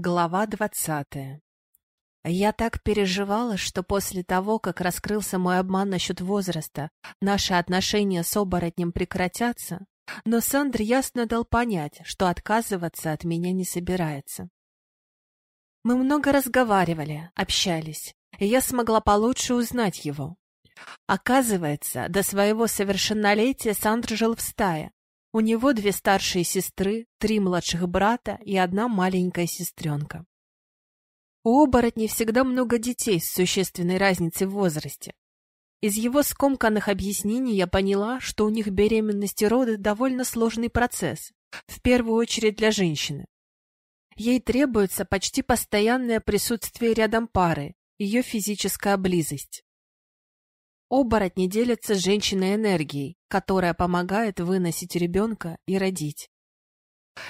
Глава двадцатая Я так переживала, что после того, как раскрылся мой обман насчет возраста, наши отношения с оборотнем прекратятся, но Сандр ясно дал понять, что отказываться от меня не собирается. Мы много разговаривали, общались, и я смогла получше узнать его. Оказывается, до своего совершеннолетия Сандр жил в стае, у него две старшие сестры, три младших брата и одна маленькая сестренка. У оборотней всегда много детей с существенной разницей в возрасте. Из его скомканных объяснений я поняла, что у них беременность и роды довольно сложный процесс, в первую очередь для женщины. Ей требуется почти постоянное присутствие рядом пары, ее физическая близость. Оборотни делятся с женщиной энергией, которая помогает выносить ребенка и родить.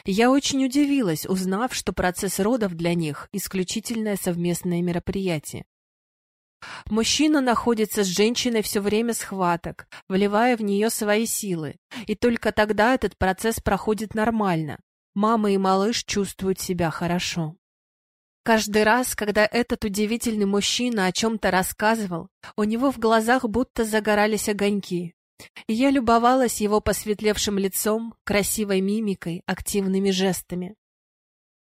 Я очень удивилась, узнав, что процесс родов для них – исключительное совместное мероприятие. Мужчина находится с женщиной все время схваток, вливая в нее свои силы, и только тогда этот процесс проходит нормально. Мама и малыш чувствуют себя хорошо. Каждый раз, когда этот удивительный мужчина о чем-то рассказывал, у него в глазах будто загорались огоньки. И я любовалась его посветлевшим лицом, красивой мимикой, активными жестами.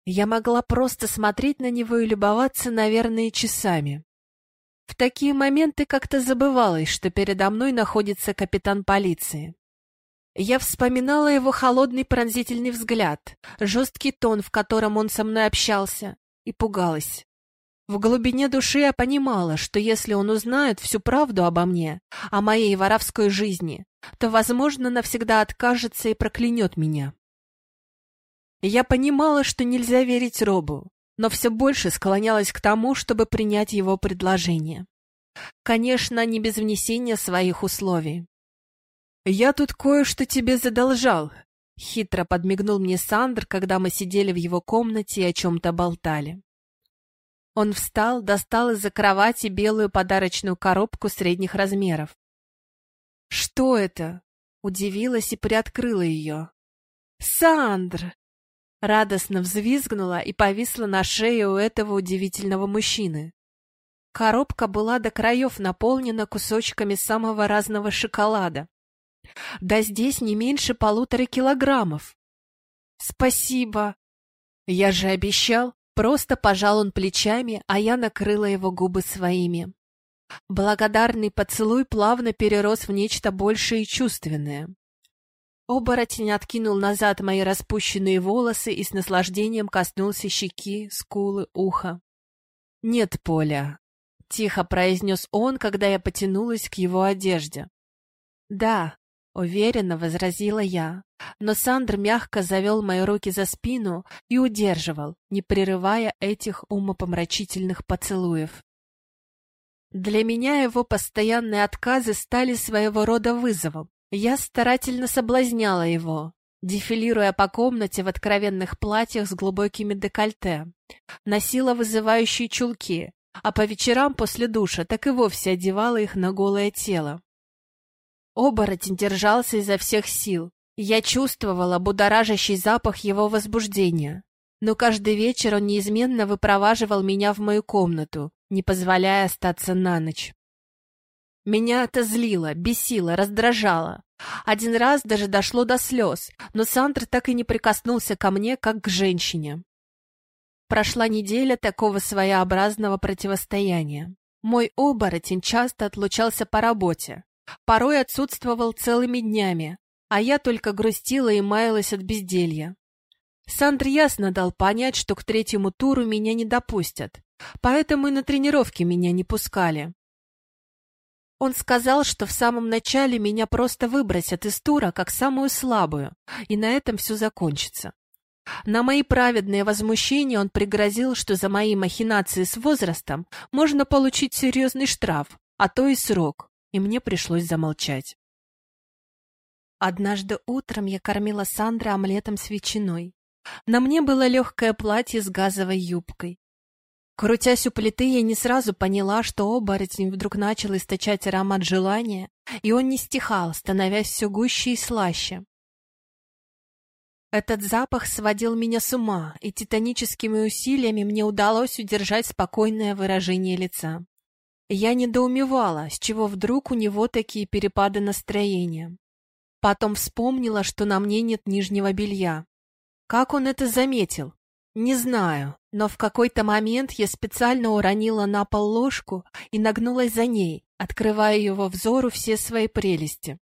Я могла просто смотреть на него и любоваться, наверное, часами. В такие моменты как-то забывалось, что передо мной находится капитан полиции. Я вспоминала его холодный пронзительный взгляд, жесткий тон, в котором он со мной общался, и пугалась. В глубине души я понимала, что если он узнает всю правду обо мне, о моей воровской жизни, то, возможно, навсегда откажется и проклянет меня. Я понимала, что нельзя верить Робу, но все больше склонялась к тому, чтобы принять его предложение. Конечно, не без внесения своих условий. «Я тут кое-что тебе задолжал», Хитро подмигнул мне Сандр, когда мы сидели в его комнате и о чем-то болтали. Он встал, достал из-за кровати белую подарочную коробку средних размеров. «Что это?» — удивилась и приоткрыла ее. «Сандр!» Радостно взвизгнула и повисла на шее у этого удивительного мужчины. Коробка была до краев наполнена кусочками самого разного шоколада. Да здесь не меньше полутора килограммов. Спасибо. Я же обещал. Просто пожал он плечами, а я накрыла его губы своими. Благодарный поцелуй плавно перерос в нечто большее и чувственное. Оборотень откинул назад мои распущенные волосы и с наслаждением коснулся щеки, скулы, уха. «Нет, Поля», — тихо произнес он, когда я потянулась к его одежде. «Да, Уверенно возразила я, но Сандр мягко завел мои руки за спину и удерживал, не прерывая этих умопомрачительных поцелуев. Для меня его постоянные отказы стали своего рода вызовом. Я старательно соблазняла его, дефилируя по комнате в откровенных платьях с глубокими декольте, носила вызывающие чулки, а по вечерам после душа так и вовсе одевала их на голое тело. Оборотень держался изо всех сил. Я чувствовала будоражащий запах его возбуждения. Но каждый вечер он неизменно выпроваживал меня в мою комнату, не позволяя остаться на ночь. Меня это злило, бесило, раздражало. Один раз даже дошло до слез, но Сандр так и не прикоснулся ко мне, как к женщине. Прошла неделя такого своеобразного противостояния. Мой оборотень часто отлучался по работе, Порой отсутствовал целыми днями, а я только грустила и маялась от безделья. Сандр ясно дал понять, что к третьему туру меня не допустят, поэтому и на тренировки меня не пускали. Он сказал, что в самом начале меня просто выбросят из тура как самую слабую, и на этом все закончится. На мои праведные возмущения он пригрозил, что за мои махинации с возрастом можно получить серьезный штраф, а то и срок и мне пришлось замолчать. Однажды утром я кормила Сандра омлетом с ветчиной. На мне было легкое платье с газовой юбкой. Крутясь у плиты, я не сразу поняла, что оборотень вдруг начал источать аромат желания, и он не стихал, становясь все гуще и слаще. Этот запах сводил меня с ума, и титаническими усилиями мне удалось удержать спокойное выражение лица. Я недоумевала, с чего вдруг у него такие перепады настроения. Потом вспомнила, что на мне нет нижнего белья. Как он это заметил? Не знаю, но в какой-то момент я специально уронила на пол ложку и нагнулась за ней, открывая его взору все свои прелести.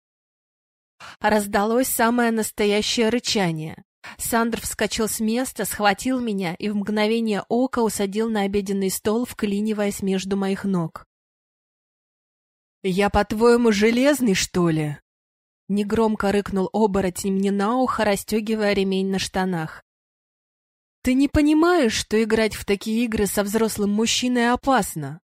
Раздалось самое настоящее рычание. Сандр вскочил с места, схватил меня и в мгновение ока усадил на обеденный стол, вклиниваясь между моих ног. «Я, по-твоему, железный, что ли?» Негромко рыкнул оборотень мне на ухо, расстегивая ремень на штанах. «Ты не понимаешь, что играть в такие игры со взрослым мужчиной опасно?»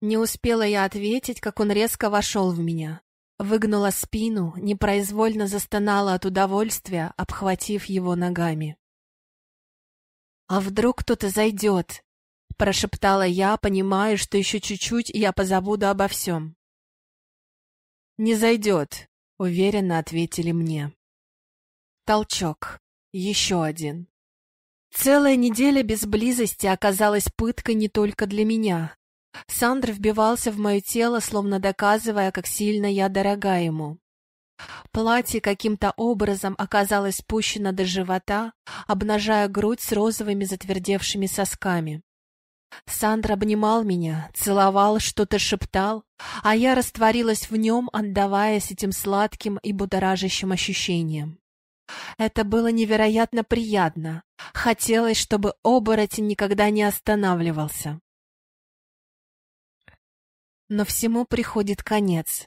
Не успела я ответить, как он резко вошел в меня. Выгнула спину, непроизвольно застонала от удовольствия, обхватив его ногами. «А вдруг кто-то зайдет?» — прошептала я, понимая, что еще чуть-чуть, и я позабуду обо всем. «Не зайдет», — уверенно ответили мне. Толчок. Еще один. Целая неделя без близости оказалась пыткой не только для меня. Сандр вбивался в мое тело, словно доказывая, как сильно я дорога ему. Платье каким-то образом оказалось спущено до живота, обнажая грудь с розовыми затвердевшими сосками. Сандр обнимал меня, целовал, что-то шептал, а я растворилась в нем, отдаваясь этим сладким и будоражащим ощущениям. Это было невероятно приятно. Хотелось, чтобы оборотень никогда не останавливался. Но всему приходит конец.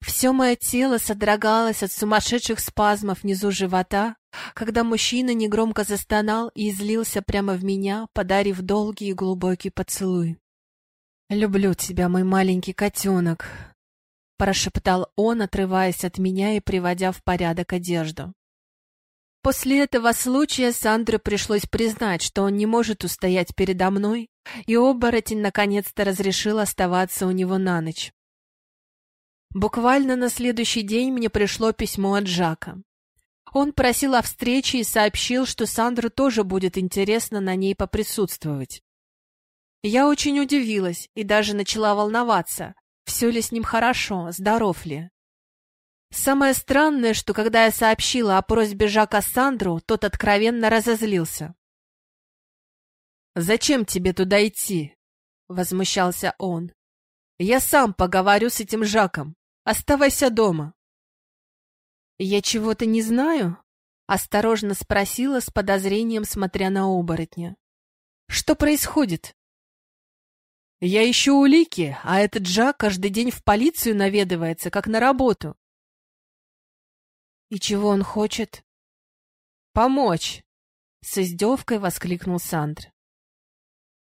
Все мое тело содрогалось от сумасшедших спазмов внизу живота, когда мужчина негромко застонал и излился прямо в меня, подарив долгий и глубокий поцелуй. «Люблю тебя, мой маленький котенок», — прошептал он, отрываясь от меня и приводя в порядок одежду. После этого случая Сандре пришлось признать, что он не может устоять передо мной, и оборотень наконец-то разрешил оставаться у него на ночь. Буквально на следующий день мне пришло письмо от Жака. Он просил о встрече и сообщил, что Сандру тоже будет интересно на ней поприсутствовать. Я очень удивилась и даже начала волноваться, все ли с ним хорошо, здоров ли. Самое странное, что когда я сообщила о просьбе Жака Сандру, тот откровенно разозлился. «Зачем тебе туда идти?» — возмущался он. «Я сам поговорю с этим Жаком. Оставайся дома». «Я чего-то не знаю?» — осторожно спросила с подозрением, смотря на оборотня. «Что происходит?» «Я ищу улики, а этот Жак каждый день в полицию наведывается, как на работу. «И чего он хочет?» «Помочь!» — с издевкой воскликнул Сандр.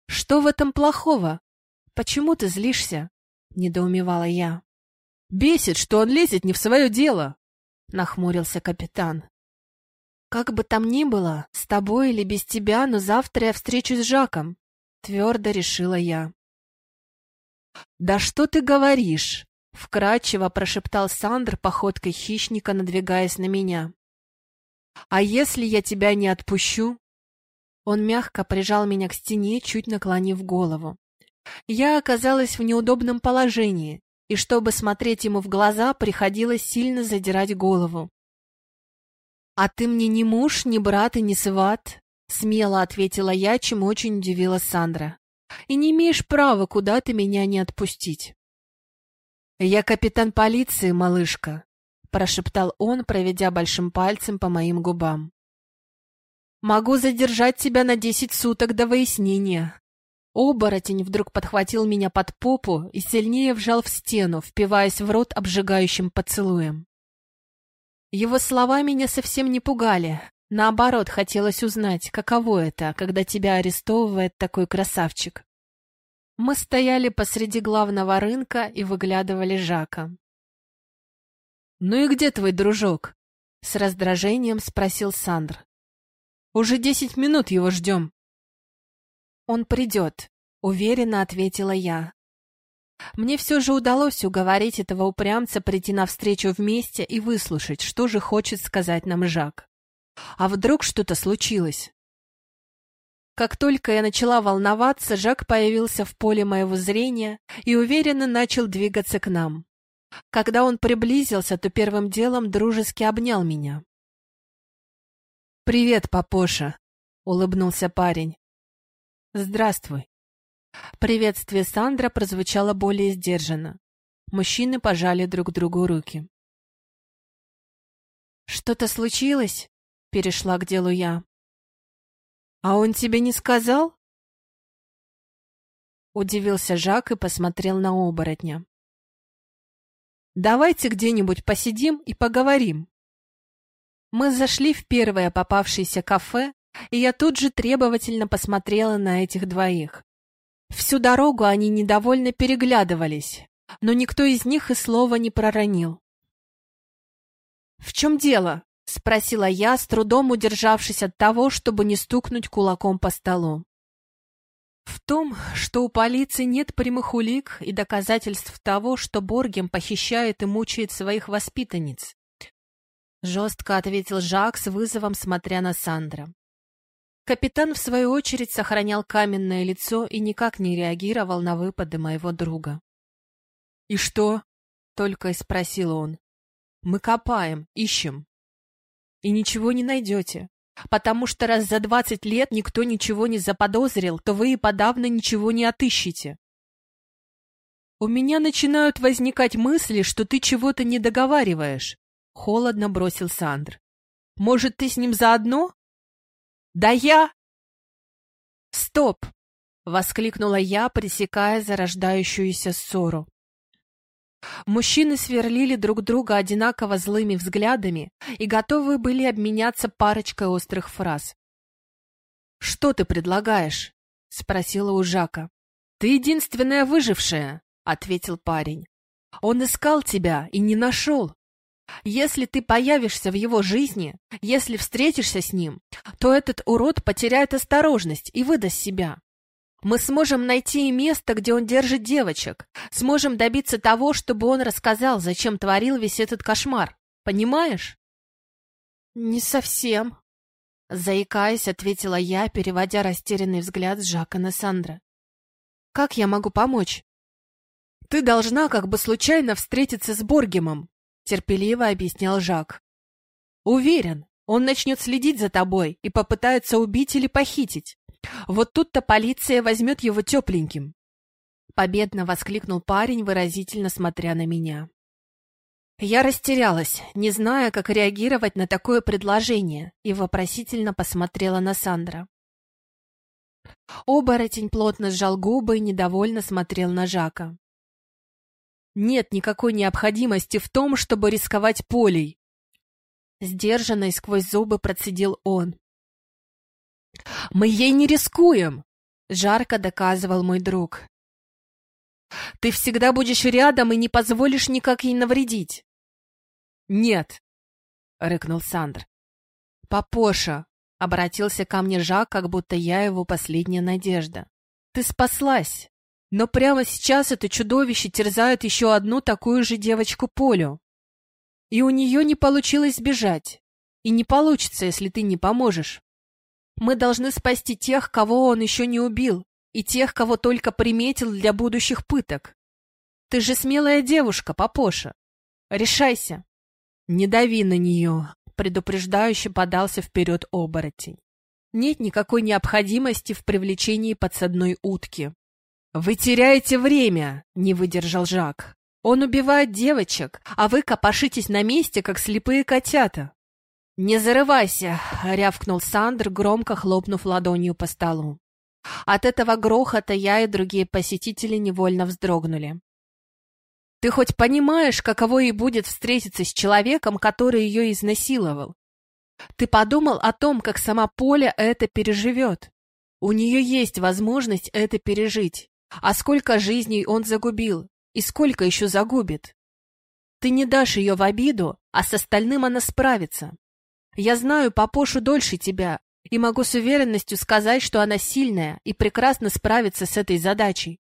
«Что в этом плохого? Почему ты злишься?» — недоумевала я. «Бесит, что он лезет не в свое дело!» — нахмурился капитан. «Как бы там ни было, с тобой или без тебя, но завтра я встречусь с Жаком», — твердо решила я. «Да что ты говоришь?» Вкрадчиво прошептал Сандр походкой хищника, надвигаясь на меня. «А если я тебя не отпущу?» Он мягко прижал меня к стене, чуть наклонив голову. Я оказалась в неудобном положении, и чтобы смотреть ему в глаза, приходилось сильно задирать голову. «А ты мне не муж, не брат и не сват?» — смело ответила я, чем очень удивила Сандра. «И не имеешь права куда-то меня не отпустить». «Я капитан полиции, малышка», — прошептал он, проведя большим пальцем по моим губам. «Могу задержать тебя на десять суток до выяснения». Оборотень вдруг подхватил меня под попу и сильнее вжал в стену, впиваясь в рот обжигающим поцелуем. Его слова меня совсем не пугали. Наоборот, хотелось узнать, каково это, когда тебя арестовывает такой красавчик. Мы стояли посреди главного рынка и выглядывали Жака. «Ну и где твой дружок?» — с раздражением спросил Сандр. «Уже десять минут его ждем». «Он придет», — уверенно ответила я. Мне все же удалось уговорить этого упрямца прийти навстречу вместе и выслушать, что же хочет сказать нам Жак. А вдруг что-то случилось? Как только я начала волноваться, Жак появился в поле моего зрения и уверенно начал двигаться к нам. Когда он приблизился, то первым делом дружески обнял меня. «Привет, папоша!» — улыбнулся парень. «Здравствуй!» Приветствие Сандра прозвучало более сдержанно. Мужчины пожали друг другу руки. «Что-то случилось?» — перешла к делу я. «А он тебе не сказал?» Удивился Жак и посмотрел на оборотня. «Давайте где-нибудь посидим и поговорим». Мы зашли в первое попавшееся кафе, и я тут же требовательно посмотрела на этих двоих. Всю дорогу они недовольно переглядывались, но никто из них и слова не проронил. «В чем дело?» — спросила я, с трудом удержавшись от того, чтобы не стукнуть кулаком по столу. В том, что у полиции нет прямых улик и доказательств того, что Боргем похищает и мучает своих воспитанниц. Жестко ответил Жак с вызовом, смотря на Сандра. Капитан, в свою очередь, сохранял каменное лицо и никак не реагировал на выпады моего друга. «И что?» — только и спросил он. «Мы копаем, ищем. И ничего не найдете, потому что раз за двадцать лет никто ничего не заподозрил, то вы и подавно ничего не отыщете. У меня начинают возникать мысли, что ты чего-то не договариваешь, холодно бросил Сандр. Может, ты с ним заодно? Да я... Стоп! Воскликнула я, пресекая зарождающуюся ссору. Мужчины сверлили друг друга одинаково злыми взглядами и готовы были обменяться парочкой острых фраз. «Что ты предлагаешь?» — спросила у Жака. «Ты единственная выжившая», — ответил парень. «Он искал тебя и не нашел. Если ты появишься в его жизни, если встретишься с ним, то этот урод потеряет осторожность и выдаст себя. Мы сможем найти место, где он держит девочек, сможем добиться того, чтобы он рассказал, зачем творил весь этот кошмар. Понимаешь? Не совсем. Заикаясь, ответила я, переводя растерянный взгляд с Жака на Сандра. Как я могу помочь? Ты должна как бы случайно встретиться с Боргемом, терпеливо объяснял Жак. Уверен, он начнет следить за тобой и попытается убить или похитить. Вот тут-то полиция возьмет его тепленьким. Победно воскликнул парень, выразительно смотря на меня. Я растерялась, не зная, как реагировать на такое предложение, и вопросительно посмотрела на Сандра. Оборотень плотно сжал губы и недовольно смотрел на Жака. Нет никакой необходимости в том, чтобы рисковать полей. Сдержанно сквозь зубы процедил он. «Мы ей не рискуем!» — жарко доказывал мой друг. «Ты всегда будешь рядом и не позволишь никак ей навредить!» «Нет!» — рыкнул Сандр. «Папоша!» — обратился ко мне Жак, как будто я его последняя надежда. «Ты спаслась!» Но прямо сейчас это чудовище терзает еще одну такую же девочку Полю. И у нее не получилось сбежать. И не получится, если ты не поможешь. Мы должны спасти тех, кого он еще не убил, и тех, кого только приметил для будущих пыток. Ты же смелая девушка, папоша. Решайся. Не дави на нее, предупреждающе подался вперед оборотень. Нет никакой необходимости в привлечении подсадной утки. «Вы теряете время!» — не выдержал Жак. «Он убивает девочек, а вы копошитесь на месте, как слепые котята!» «Не зарывайся!» — рявкнул Сандр, громко хлопнув ладонью по столу. От этого грохота я и другие посетители невольно вздрогнули. «Ты хоть понимаешь, каково ей будет встретиться с человеком, который ее изнасиловал? Ты подумал о том, как сама Поля это переживет? У нее есть возможность это пережить. А сколько жизней он загубил, и сколько еще загубит? Ты не дашь ее в обиду, а с остальным она справится. Я знаю Папошу дольше тебя, и могу с уверенностью сказать, что она сильная и прекрасно справится с этой задачей.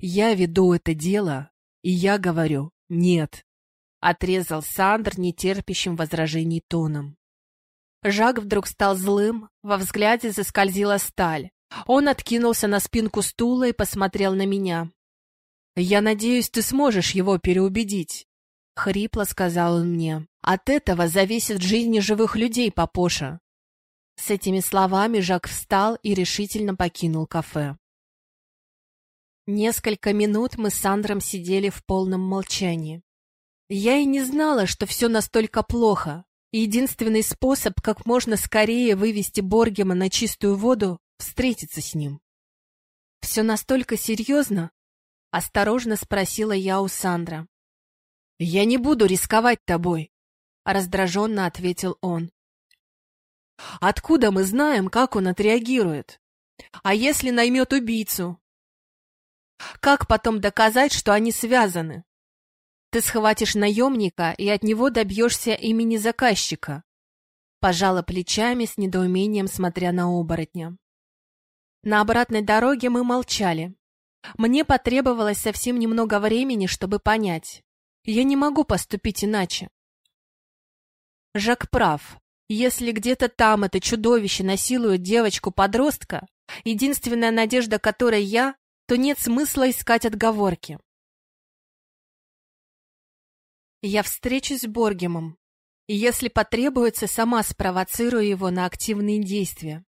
Я веду это дело, и я говорю «нет», — отрезал Сандр нетерпящим возражений тоном. Жак вдруг стал злым, во взгляде заскользила сталь. Он откинулся на спинку стула и посмотрел на меня. «Я надеюсь, ты сможешь его переубедить», — хрипло сказал он мне. «От этого зависит жизнь живых людей, папоша». С этими словами Жак встал и решительно покинул кафе. Несколько минут мы с Сандром сидели в полном молчании. Я и не знала, что все настолько плохо. Единственный способ как можно скорее вывести Боргема на чистую воду — встретиться с ним. «Все настолько серьезно?» — осторожно спросила я у Сандра. «Я не буду рисковать тобой», — раздраженно ответил он. «Откуда мы знаем, как он отреагирует? А если наймет убийцу? Как потом доказать, что они связаны? Ты схватишь наемника и от него добьешься имени заказчика. Пожала плечами с недоумением, смотря на оборотня. На обратной дороге мы молчали. Мне потребовалось совсем немного времени, чтобы понять. Я не могу поступить иначе. Жак прав. Если где-то там это чудовище насилует девочку-подростка, единственная надежда которой я, то нет смысла искать отговорки. Я встречусь с Боргемом, и если потребуется, сама спровоцирую его на активные действия.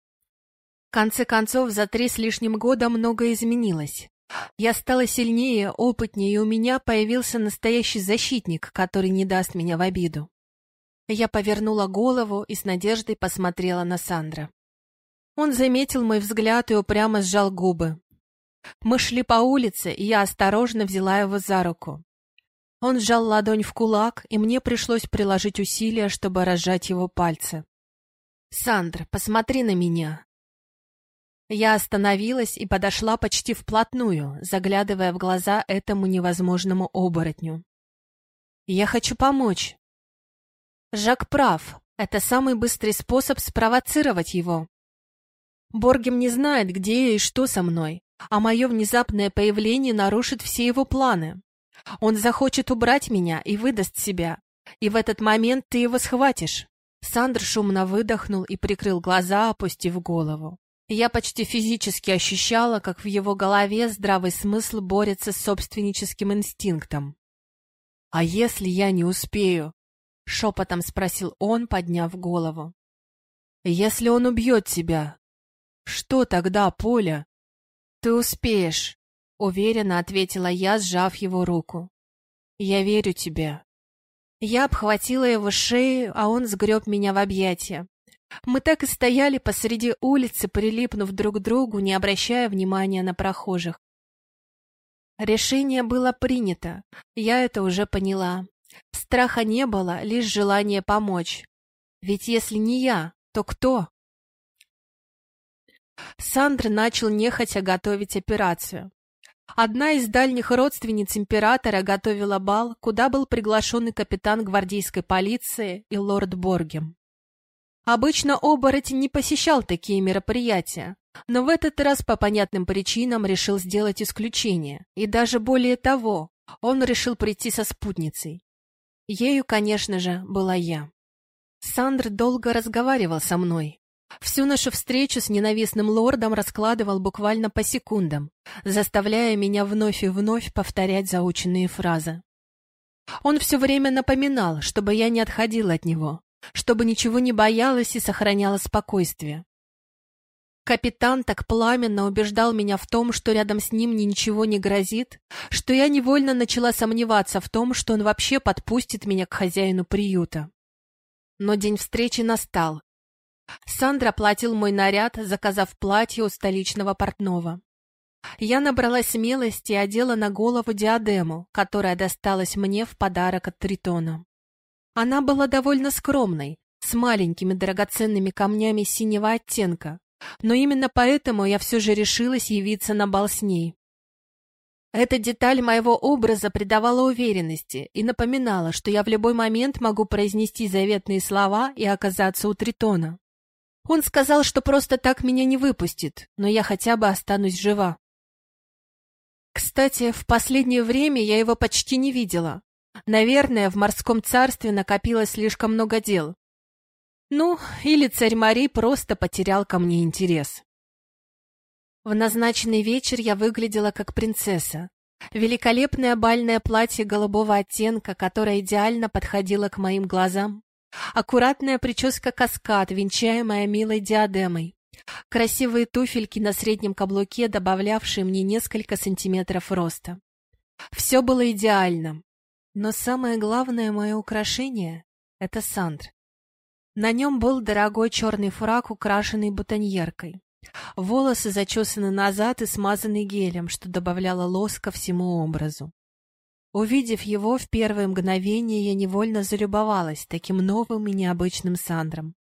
В конце концов, за три с лишним года многое изменилось. Я стала сильнее, опытнее, и у меня появился настоящий защитник, который не даст меня в обиду. Я повернула голову и с надеждой посмотрела на Сандра. Он заметил мой взгляд и упрямо сжал губы. Мы шли по улице, и я осторожно взяла его за руку. Он сжал ладонь в кулак, и мне пришлось приложить усилия, чтобы разжать его пальцы. «Сандр, посмотри на меня!» Я остановилась и подошла почти вплотную, заглядывая в глаза этому невозможному оборотню. «Я хочу помочь». Жак прав, это самый быстрый способ спровоцировать его. Боргем не знает, где я и что со мной, а мое внезапное появление нарушит все его планы. Он захочет убрать меня и выдаст себя, и в этот момент ты его схватишь. Сандр шумно выдохнул и прикрыл глаза, опустив голову. Я почти физически ощущала, как в его голове здравый смысл борется с собственническим инстинктом. «А если я не успею?» — шепотом спросил он, подняв голову. «Если он убьет тебя, что тогда, Поля?» «Ты успеешь», — уверенно ответила я, сжав его руку. «Я верю тебе». Я обхватила его шею, а он сгреб меня в объятия. Мы так и стояли посреди улицы, прилипнув друг к другу, не обращая внимания на прохожих. Решение было принято, я это уже поняла. Страха не было, лишь желание помочь. Ведь если не я, то кто? Сандр начал нехотя готовить операцию. Одна из дальних родственниц императора готовила бал, куда был приглашен и капитан гвардейской полиции и лорд Боргем. Обычно оборотень не посещал такие мероприятия, но в этот раз по понятным причинам решил сделать исключение. И даже более того, он решил прийти со спутницей. Ею, конечно же, была я. Сандр долго разговаривал со мной, Всю нашу встречу с ненавистным лордом раскладывал буквально по секундам, заставляя меня вновь и вновь повторять заученные фразы. Он все время напоминал, чтобы я не отходила от него, чтобы ничего не боялась и сохраняла спокойствие. Капитан так пламенно убеждал меня в том, что рядом с ним ничего не грозит, что я невольно начала сомневаться в том, что он вообще подпустит меня к хозяину приюта. Но день встречи настал, Сандра платил мой наряд, заказав платье у столичного портного. Я набралась смелости и одела на голову диадему, которая досталась мне в подарок от Тритона. Она была довольно скромной, с маленькими драгоценными камнями синего оттенка, но именно поэтому я все же решилась явиться на бал с ней. Эта деталь моего образа придавала уверенности и напоминала, что я в любой момент могу произнести заветные слова и оказаться у Тритона. Он сказал, что просто так меня не выпустит, но я хотя бы останусь жива. Кстати, в последнее время я его почти не видела. Наверное, в морском царстве накопилось слишком много дел. Ну, или царь Марий просто потерял ко мне интерес. В назначенный вечер я выглядела как принцесса. Великолепное бальное платье голубого оттенка, которое идеально подходило к моим глазам. Аккуратная прическа-каскад, венчаемая милой диадемой. Красивые туфельки на среднем каблуке, добавлявшие мне несколько сантиметров роста. Все было идеально. Но самое главное мое украшение — это Сандр. На нем был дорогой черный фраг, украшенный бутоньеркой. Волосы зачесаны назад и смазаны гелем, что добавляло лоска всему образу. Увидев его в первое мгновение, я невольно залюбовалась таким новым и необычным Сандром.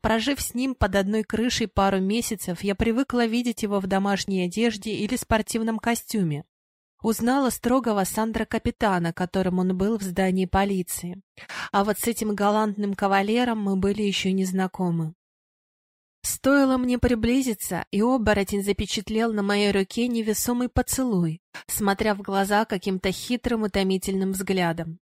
Прожив с ним под одной крышей пару месяцев, я привыкла видеть его в домашней одежде или спортивном костюме. Узнала строгого Сандра-капитана, которым он был в здании полиции. А вот с этим галантным кавалером мы были еще не знакомы. Стоило мне приблизиться, и оборотень запечатлел на моей руке невесомый поцелуй, смотря в глаза каким-то хитрым утомительным взглядом.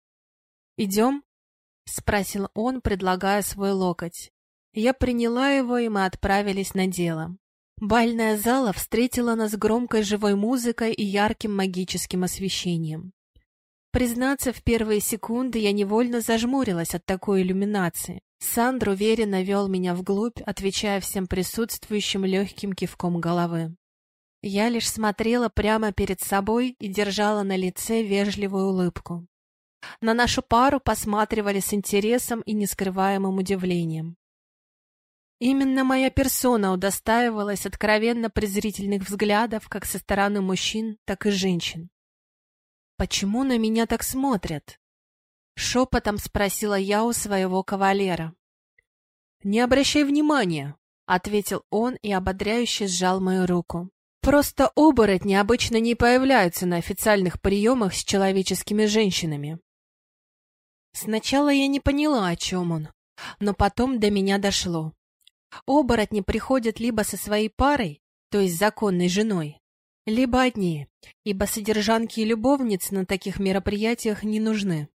«Идем?» — спросил он, предлагая свой локоть. Я приняла его, и мы отправились на дело. Бальная зала встретила нас громкой живой музыкой и ярким магическим освещением. Признаться, в первые секунды я невольно зажмурилась от такой иллюминации. Сандр уверенно вел меня вглубь, отвечая всем присутствующим легким кивком головы. Я лишь смотрела прямо перед собой и держала на лице вежливую улыбку. На нашу пару посматривали с интересом и нескрываемым удивлением. Именно моя персона удостаивалась откровенно презрительных взглядов как со стороны мужчин, так и женщин. «Почему на меня так смотрят?» Шепотом спросила я у своего кавалера. «Не обращай внимания», — ответил он и ободряюще сжал мою руку. «Просто оборотни обычно не появляются на официальных приемах с человеческими женщинами». Сначала я не поняла, о чем он, но потом до меня дошло. Оборотни приходят либо со своей парой, то есть законной женой, либо одни, ибо содержанки и любовницы на таких мероприятиях не нужны.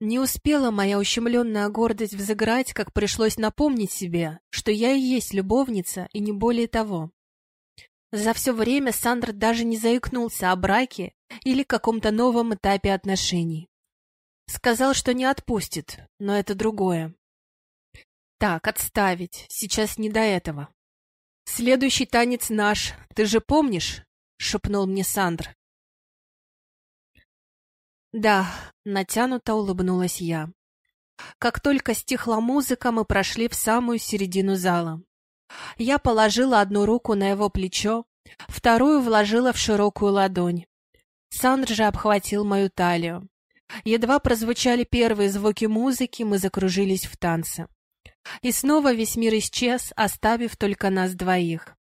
Не успела моя ущемленная гордость взыграть, как пришлось напомнить себе, что я и есть любовница, и не более того. За все время Сандр даже не заикнулся о браке или каком-то новом этапе отношений. Сказал, что не отпустит, но это другое. Так, отставить, сейчас не до этого. Следующий танец наш, ты же помнишь? — шепнул мне Сандр. Да, натянуто улыбнулась я. Как только стихла музыка, мы прошли в самую середину зала. Я положила одну руку на его плечо, вторую вложила в широкую ладонь. Сандр же обхватил мою талию. Едва прозвучали первые звуки музыки, мы закружились в танце. И снова весь мир исчез, оставив только нас двоих.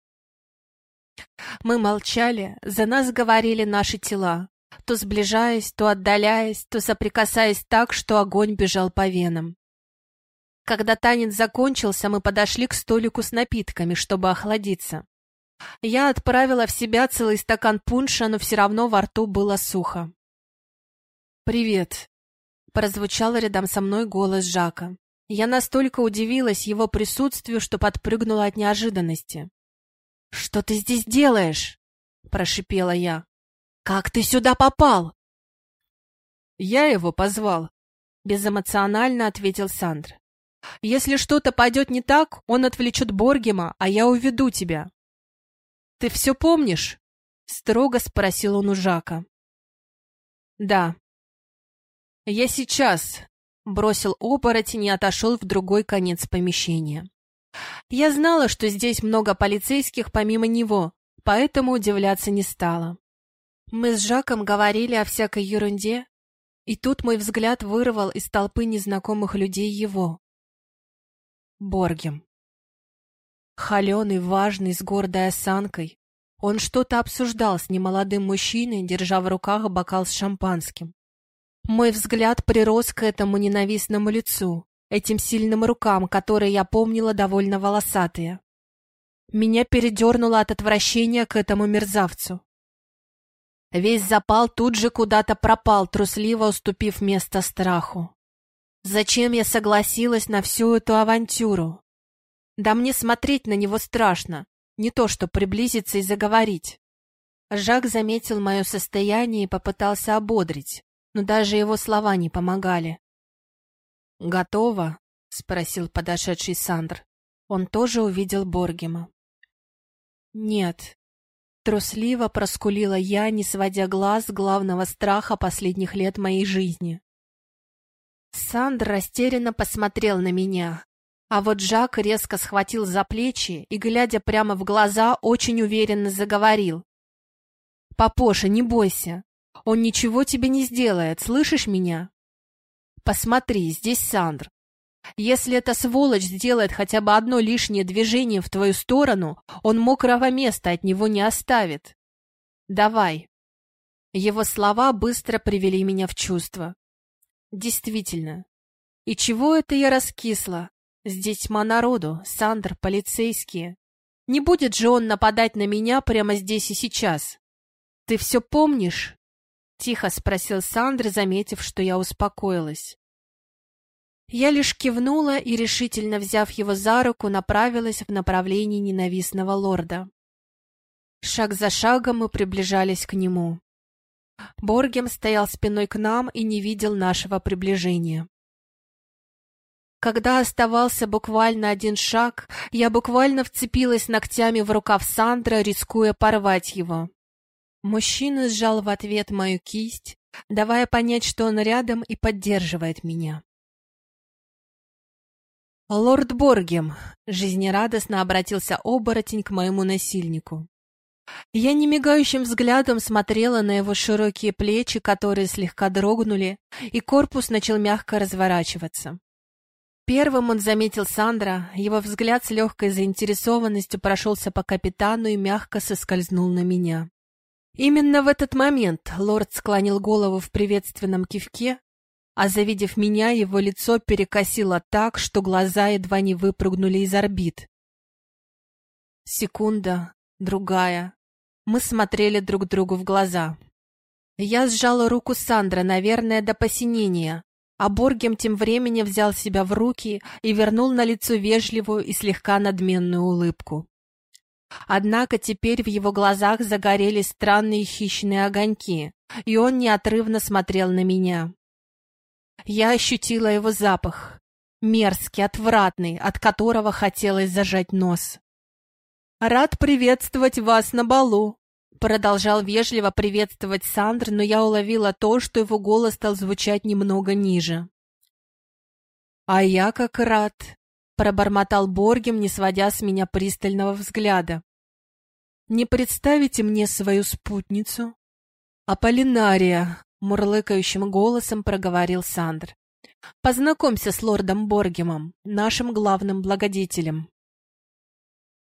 Мы молчали, за нас говорили наши тела, то сближаясь, то отдаляясь, то соприкасаясь так, что огонь бежал по венам. Когда танец закончился, мы подошли к столику с напитками, чтобы охладиться. Я отправила в себя целый стакан пунша, но все равно во рту было сухо. «Привет», — прозвучал рядом со мной голос Жака. Я настолько удивилась его присутствию, что подпрыгнула от неожиданности. «Что ты здесь делаешь?» — прошипела я. «Как ты сюда попал?» «Я его позвал», — безэмоционально ответил Сандр. «Если что-то пойдет не так, он отвлечет Боргема, а я уведу тебя». «Ты все помнишь?» — строго спросил он у Жака. «Да». «Я сейчас», — бросил оборотень и отошел в другой конец помещения. Я знала, что здесь много полицейских помимо него, поэтому удивляться не стала. Мы с Жаком говорили о всякой ерунде, и тут мой взгляд вырвал из толпы незнакомых людей его. Боргем. Холеный, важный, с гордой осанкой. Он что-то обсуждал с немолодым мужчиной, держа в руках бокал с шампанским. Мой взгляд прирос к этому ненавистному лицу, этим сильным рукам, которые я помнила довольно волосатые. Меня передернуло от отвращения к этому мерзавцу. Весь запал тут же куда-то пропал, трусливо уступив место страху. Зачем я согласилась на всю эту авантюру? Да мне смотреть на него страшно, не то что приблизиться и заговорить. Жак заметил мое состояние и попытался ободрить, но даже его слова не помогали. «Готово?» — спросил подошедший Сандр. Он тоже увидел Боргема. «Нет», — трусливо проскулила я, не сводя глаз главного страха последних лет моей жизни. Сандр растерянно посмотрел на меня, а вот Жак резко схватил за плечи и, глядя прямо в глаза, очень уверенно заговорил. «Папоша, не бойся, он ничего тебе не сделает, слышишь меня? Посмотри, здесь Сандр, если эта сволочь сделает хотя бы одно лишнее движение в твою сторону, он мокрого места от него не оставит. Давай. Его слова быстро привели меня в чувство. Действительно. И чего это я раскисла? Здесь тьма народу, Сандр, полицейские. Не будет же он нападать на меня прямо здесь и сейчас. Ты все помнишь? Тихо спросил Сандр, заметив, что я успокоилась. Я лишь кивнула и, решительно взяв его за руку, направилась в направлении ненавистного лорда. Шаг за шагом мы приближались к нему. Боргем стоял спиной к нам и не видел нашего приближения. Когда оставался буквально один шаг, я буквально вцепилась ногтями в рукав Сандра, рискуя порвать его. Мужчина сжал в ответ мою кисть, давая понять, что он рядом и поддерживает меня. «Лорд Боргем!» — жизнерадостно обратился оборотень к моему насильнику. Я немигающим взглядом смотрела на его широкие плечи, которые слегка дрогнули, и корпус начал мягко разворачиваться. Первым он заметил Сандра, его взгляд с легкой заинтересованностью прошелся по капитану и мягко соскользнул на меня. Именно в этот момент лорд склонил голову в приветственном кивке, а завидев меня, его лицо перекосило так, что глаза едва не выпрыгнули из орбит. Секунда, другая. Мы смотрели друг другу в глаза. Я сжала руку Сандра, наверное, до посинения, а Боргем тем временем взял себя в руки и вернул на лицо вежливую и слегка надменную улыбку. Однако теперь в его глазах загорелись странные хищные огоньки, и он неотрывно смотрел на меня. Я ощутила его запах, мерзкий, отвратный, от которого хотелось зажать нос. «Рад приветствовать вас на балу», — продолжал вежливо приветствовать Сандр, но я уловила то, что его голос стал звучать немного ниже. «А я как рад», — пробормотал Боргем, не сводя с меня пристального взгляда. «Не представите мне свою спутницу?» «Аполлинария», — мурлыкающим голосом проговорил Сандр. «Познакомься с лордом Боргемом, нашим главным благодетелем».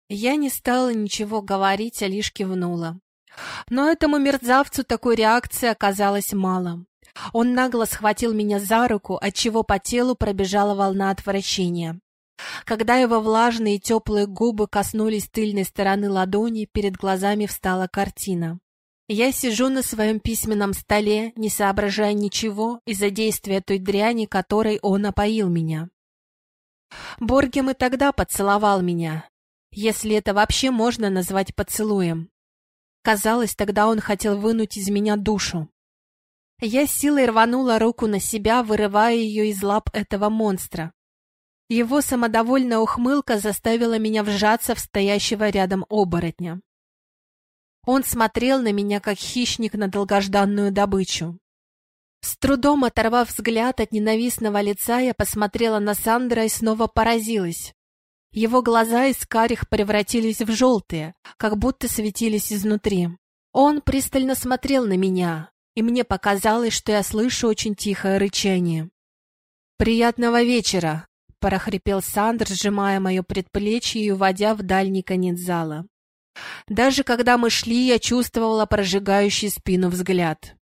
Я не стала ничего говорить, а лишь кивнула. Но этому мерзавцу такой реакции оказалось мало. Он нагло схватил меня за руку, отчего по телу пробежала волна отвращения. Когда его влажные теплые губы коснулись тыльной стороны ладони, перед глазами встала картина. Я сижу на своем письменном столе, не соображая ничего из-за действия той дряни, которой он опоил меня. Боргем и тогда поцеловал меня, если это вообще можно назвать поцелуем. Казалось, тогда он хотел вынуть из меня душу. Я силой рванула руку на себя, вырывая ее из лап этого монстра. Его самодовольная ухмылка заставила меня вжаться в стоящего рядом оборотня. Он смотрел на меня, как хищник на долгожданную добычу. С трудом оторвав взгляд от ненавистного лица, я посмотрела на Сандра и снова поразилась. Его глаза из карих превратились в желтые, как будто светились изнутри. Он пристально смотрел на меня, и мне показалось, что я слышу очень тихое рычание. «Приятного вечера!» — прохрипел Сандр, сжимая мое предплечье и уводя в дальний конец зала. Даже когда мы шли, я чувствовала прожигающий спину взгляд.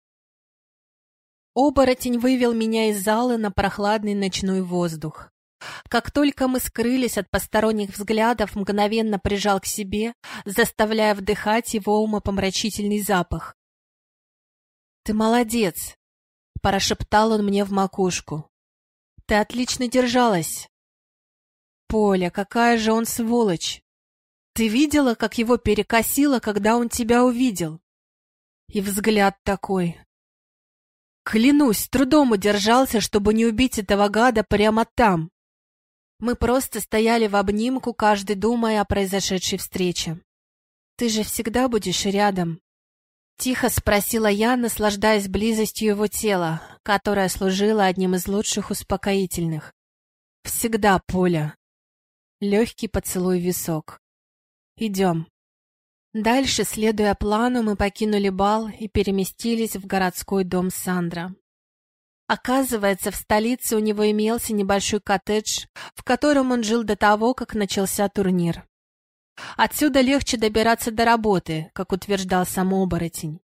Оборотень вывел меня из зала на прохладный ночной воздух. Как только мы скрылись от посторонних взглядов, мгновенно прижал к себе, заставляя вдыхать его умопомрачительный запах. «Ты молодец!» — прошептал он мне в макушку. Ты отлично держалась. Поля, какая же он сволочь! Ты видела, как его перекосило, когда он тебя увидел? И взгляд такой. Клянусь, трудом удержался, чтобы не убить этого гада прямо там. Мы просто стояли в обнимку, каждый думая о произошедшей встрече. «Ты же всегда будешь рядом?» Тихо спросила я, наслаждаясь близостью его тела, которое служило одним из лучших успокоительных. «Всегда, Поля!» Легкий поцелуй в висок. «Идем». Дальше, следуя плану, мы покинули бал и переместились в городской дом Сандра. Оказывается, в столице у него имелся небольшой коттедж, в котором он жил до того, как начался турнир. Отсюда легче добираться до работы, как утверждал сам оборотень.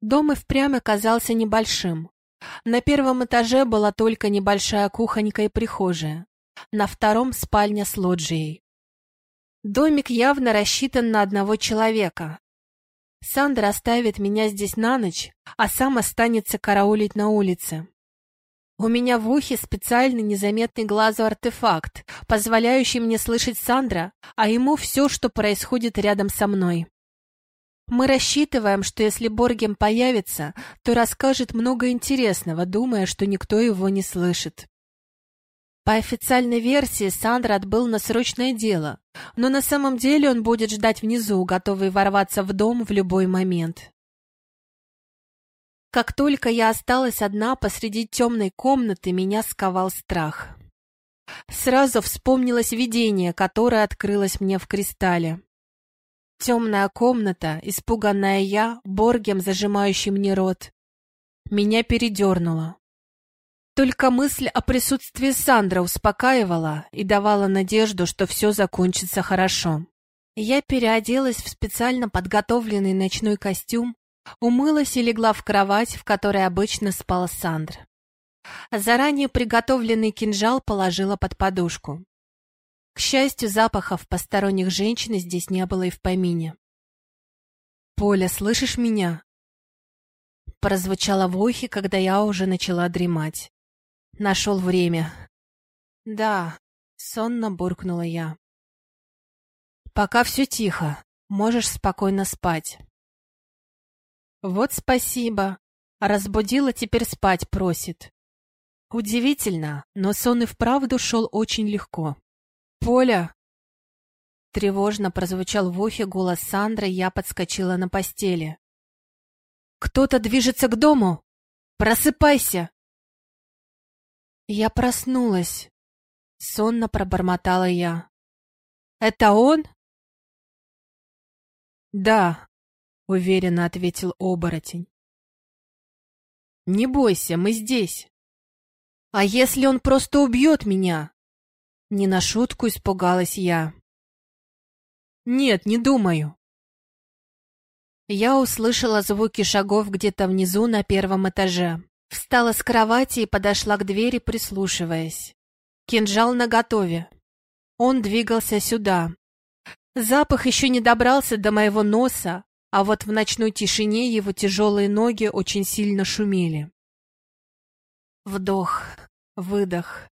Дом и впрямь оказался небольшим. На первом этаже была только небольшая кухонька и прихожая. На втором — спальня с лоджией. Домик явно рассчитан на одного человека. Сандра оставит меня здесь на ночь, а сам останется караулить на улице. У меня в ухе специальный незаметный глазу артефакт, позволяющий мне слышать Сандра, а ему все, что происходит рядом со мной. Мы рассчитываем, что если Боргем появится, то расскажет много интересного, думая, что никто его не слышит. По официальной версии Сандра отбыл на срочное дело, но на самом деле он будет ждать внизу, готовый ворваться в дом в любой момент. Как только я осталась одна посреди темной комнаты, меня сковал страх. Сразу вспомнилось видение, которое открылось мне в кристалле. Темная комната, испуганная я, Боргем, зажимающий мне рот. Меня передернуло. Только мысль о присутствии Сандра успокаивала и давала надежду, что все закончится хорошо. Я переоделась в специально подготовленный ночной костюм Умылась и легла в кровать, в которой обычно спал Сандр. Заранее приготовленный кинжал положила под подушку. К счастью, запахов посторонних женщин здесь не было и в помине. «Поля, слышишь меня?» Прозвучало в ухе, когда я уже начала дремать. Нашел время. «Да», — сонно буркнула я. «Пока все тихо. Можешь спокойно спать». Вот спасибо. Разбудила, теперь спать просит. Удивительно, но сон и вправду шел очень легко. «Поля!» Тревожно прозвучал в ухе голос Сандры, я подскочила на постели. «Кто-то движется к дому! Просыпайся!» Я проснулась. Сонно пробормотала я. «Это он?» «Да», — уверенно ответил оборотень. «Не бойся, мы здесь. А если он просто убьет меня?» Не на шутку испугалась я. «Нет, не думаю». Я услышала звуки шагов где-то внизу на первом этаже. Встала с кровати и подошла к двери, прислушиваясь. Кинжал наготове. Он двигался сюда. Запах еще не добрался до моего носа, а вот в ночной тишине его тяжелые ноги очень сильно шумели. Вдох, выдох.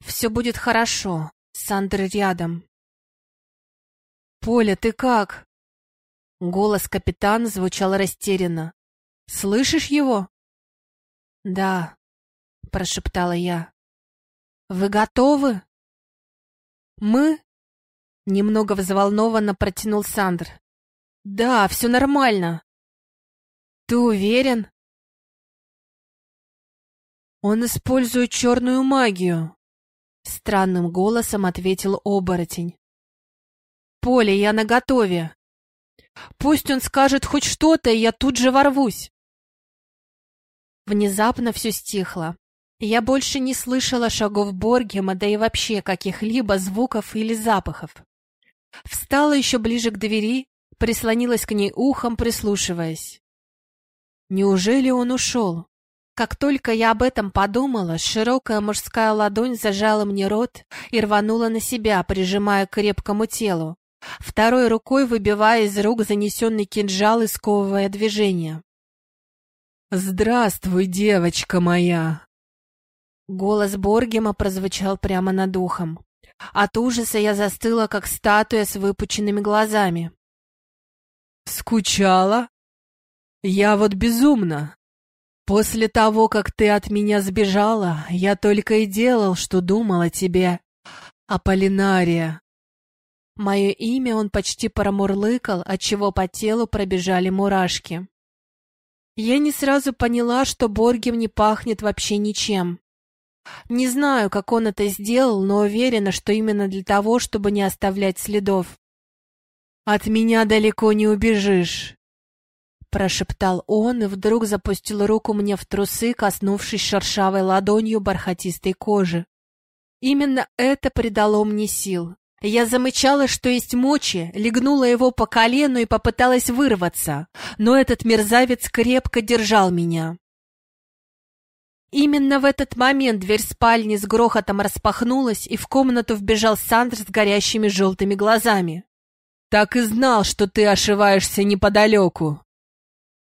Все будет хорошо, Сандр рядом. «Поля, ты как?» Голос капитана звучал растерянно. «Слышишь его?» «Да», — прошептала я. «Вы готовы?» «Мы?» Немного взволнованно протянул Сандр. Да, все нормально. Ты уверен? Он использует черную магию. Странным голосом ответил оборотень. Поле, я наготове. Пусть он скажет хоть что-то, и я тут же ворвусь. Внезапно все стихло. Я больше не слышала шагов Боргема, да и вообще каких-либо звуков или запахов. Встала еще ближе к двери прислонилась к ней ухом, прислушиваясь. Неужели он ушел? Как только я об этом подумала, широкая мужская ладонь зажала мне рот и рванула на себя, прижимая к крепкому телу, второй рукой выбивая из рук занесенный кинжал и сковывая движение. «Здравствуй, девочка моя!» Голос Боргема прозвучал прямо над ухом. От ужаса я застыла, как статуя с выпученными глазами. «Скучала? Я вот безумно. После того, как ты от меня сбежала, я только и делал, что думал о тебе. Аполлинария». Мое имя он почти промурлыкал, отчего по телу пробежали мурашки. Я не сразу поняла, что Боргем не пахнет вообще ничем. Не знаю, как он это сделал, но уверена, что именно для того, чтобы не оставлять следов. «От меня далеко не убежишь», — прошептал он и вдруг запустил руку мне в трусы, коснувшись шершавой ладонью бархатистой кожи. Именно это придало мне сил. Я замычала, что есть мочи, легнула его по колену и попыталась вырваться, но этот мерзавец крепко держал меня. Именно в этот момент дверь спальни с грохотом распахнулась, и в комнату вбежал Сандр с горящими желтыми глазами. «Так и знал, что ты ошиваешься неподалеку!»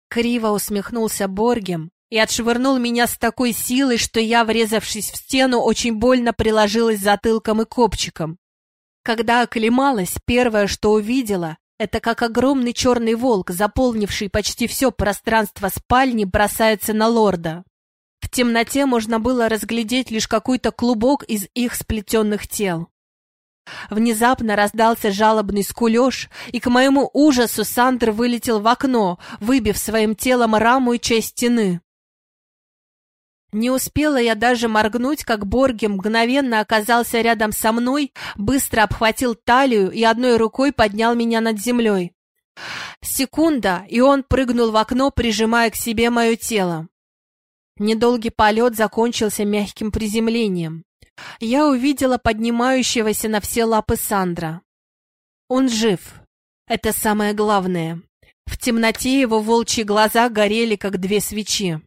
Криво усмехнулся Боргем и отшвырнул меня с такой силой, что я, врезавшись в стену, очень больно приложилась затылком и копчиком. Когда оклемалась, первое, что увидела, это как огромный черный волк, заполнивший почти все пространство спальни, бросается на лорда. В темноте можно было разглядеть лишь какой-то клубок из их сплетенных тел. Внезапно раздался жалобный скулеж, и к моему ужасу Сандр вылетел в окно, выбив своим телом раму и часть стены. Не успела я даже моргнуть, как Борги мгновенно оказался рядом со мной, быстро обхватил талию и одной рукой поднял меня над землей. Секунда, и он прыгнул в окно, прижимая к себе мое тело. Недолгий полет закончился мягким приземлением. Я увидела поднимающегося на все лапы Сандра. Он жив. Это самое главное. В темноте его волчьи глаза горели, как две свечи.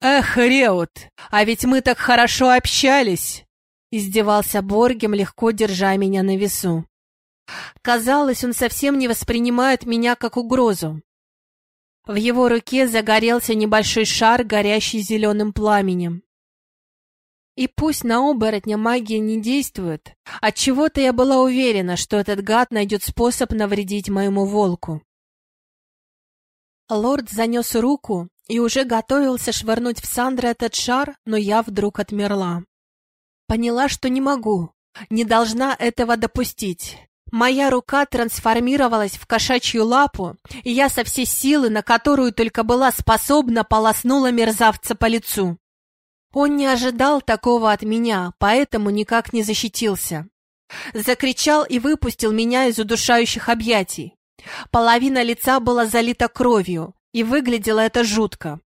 «Эх, Реут, а ведь мы так хорошо общались!» Издевался Боргем, легко держа меня на весу. Казалось, он совсем не воспринимает меня как угрозу. В его руке загорелся небольшой шар, горящий зеленым пламенем. И пусть на оборотня магия не действует, от чего то я была уверена, что этот гад найдет способ навредить моему волку. Лорд занес руку и уже готовился швырнуть в Сандра этот шар, но я вдруг отмерла. Поняла, что не могу, не должна этого допустить. Моя рука трансформировалась в кошачью лапу, и я со всей силы, на которую только была способна, полоснула мерзавца по лицу. Он не ожидал такого от меня, поэтому никак не защитился. Закричал и выпустил меня из удушающих объятий. Половина лица была залита кровью, и выглядело это жутко.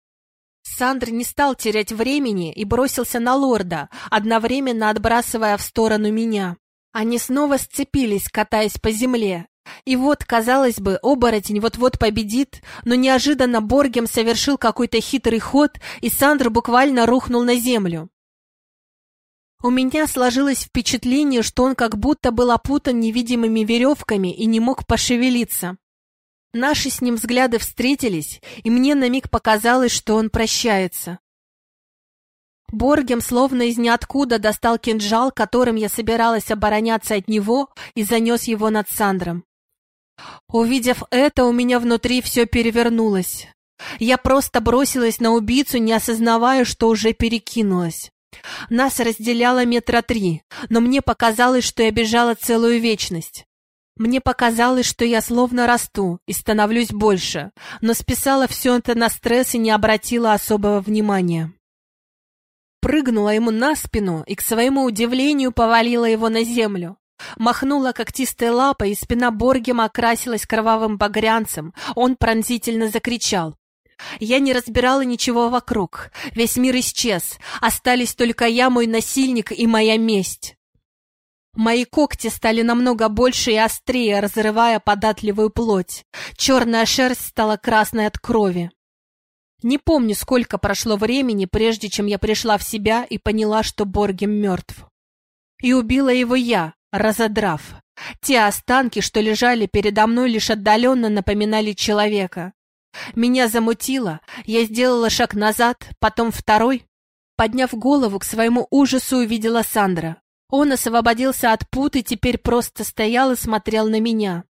Сандр не стал терять времени и бросился на лорда, одновременно отбрасывая в сторону меня. Они снова сцепились, катаясь по земле. И вот, казалось бы, оборотень вот-вот победит, но неожиданно Боргем совершил какой-то хитрый ход, и Сандр буквально рухнул на землю. У меня сложилось впечатление, что он как будто был опутан невидимыми веревками и не мог пошевелиться. Наши с ним взгляды встретились, и мне на миг показалось, что он прощается. Боргем словно из ниоткуда достал кинжал, которым я собиралась обороняться от него, и занес его над Сандром. Увидев это, у меня внутри все перевернулось. Я просто бросилась на убийцу, не осознавая, что уже перекинулась. Нас разделяло метра три, но мне показалось, что я бежала целую вечность. Мне показалось, что я словно расту и становлюсь больше, но списала все это на стресс и не обратила особого внимания прыгнула ему на спину и, к своему удивлению, повалила его на землю. Махнула когтистой лапой, и спина Боргема окрасилась кровавым багрянцем. Он пронзительно закричал. Я не разбирала ничего вокруг. Весь мир исчез. Остались только я, мой насильник и моя месть. Мои когти стали намного больше и острее, разрывая податливую плоть. Черная шерсть стала красной от крови. Не помню, сколько прошло времени, прежде чем я пришла в себя и поняла, что Боргем мертв. И убила его я, разодрав. Те останки, что лежали передо мной, лишь отдаленно напоминали человека. Меня замутило, я сделала шаг назад, потом второй. Подняв голову, к своему ужасу увидела Сандра. Он освободился от пут и теперь просто стоял и смотрел на меня.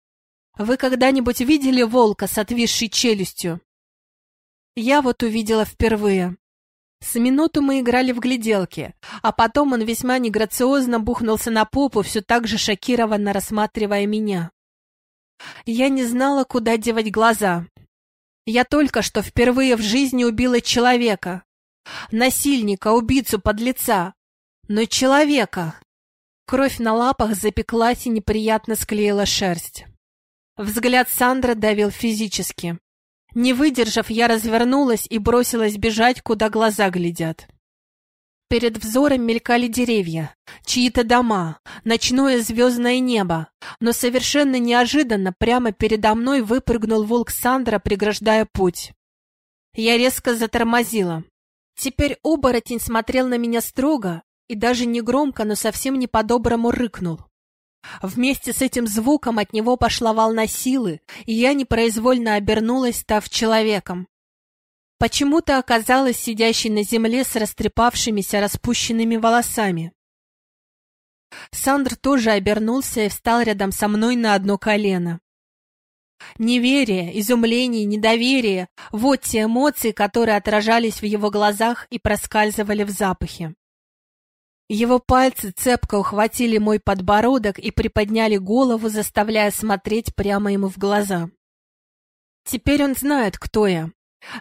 Вы когда-нибудь видели волка с отвисшей челюстью? Я вот увидела впервые. С минуту мы играли в гляделки, а потом он весьма неграциозно бухнулся на попу, все так же шокированно рассматривая меня. Я не знала, куда девать глаза. Я только что впервые в жизни убила человека. Насильника, убийцу, подлеца. Но человека. Кровь на лапах запеклась и неприятно склеила шерсть. Взгляд Сандры давил физически. Не выдержав, я развернулась и бросилась бежать, куда глаза глядят. Перед взором мелькали деревья, чьи-то дома, ночное звездное небо, но совершенно неожиданно прямо передо мной выпрыгнул волк Сандра, преграждая путь. Я резко затормозила. Теперь оборотень смотрел на меня строго и даже не громко, но совсем не по-доброму рыкнул. Вместе с этим звуком от него пошла волна силы, и я непроизвольно обернулась, став человеком. Почему-то оказалась сидящей на земле с растрепавшимися распущенными волосами. Сандр тоже обернулся и встал рядом со мной на одно колено. Неверие, изумление, недоверие — вот те эмоции, которые отражались в его глазах и проскальзывали в запахе. Его пальцы цепко ухватили мой подбородок и приподняли голову, заставляя смотреть прямо ему в глаза. Теперь он знает, кто я.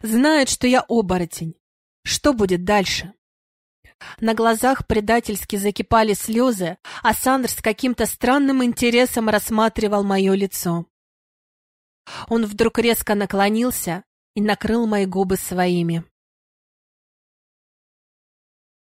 Знает, что я оборотень. Что будет дальше? На глазах предательски закипали слезы, а Сандр с каким-то странным интересом рассматривал мое лицо. Он вдруг резко наклонился и накрыл мои губы своими.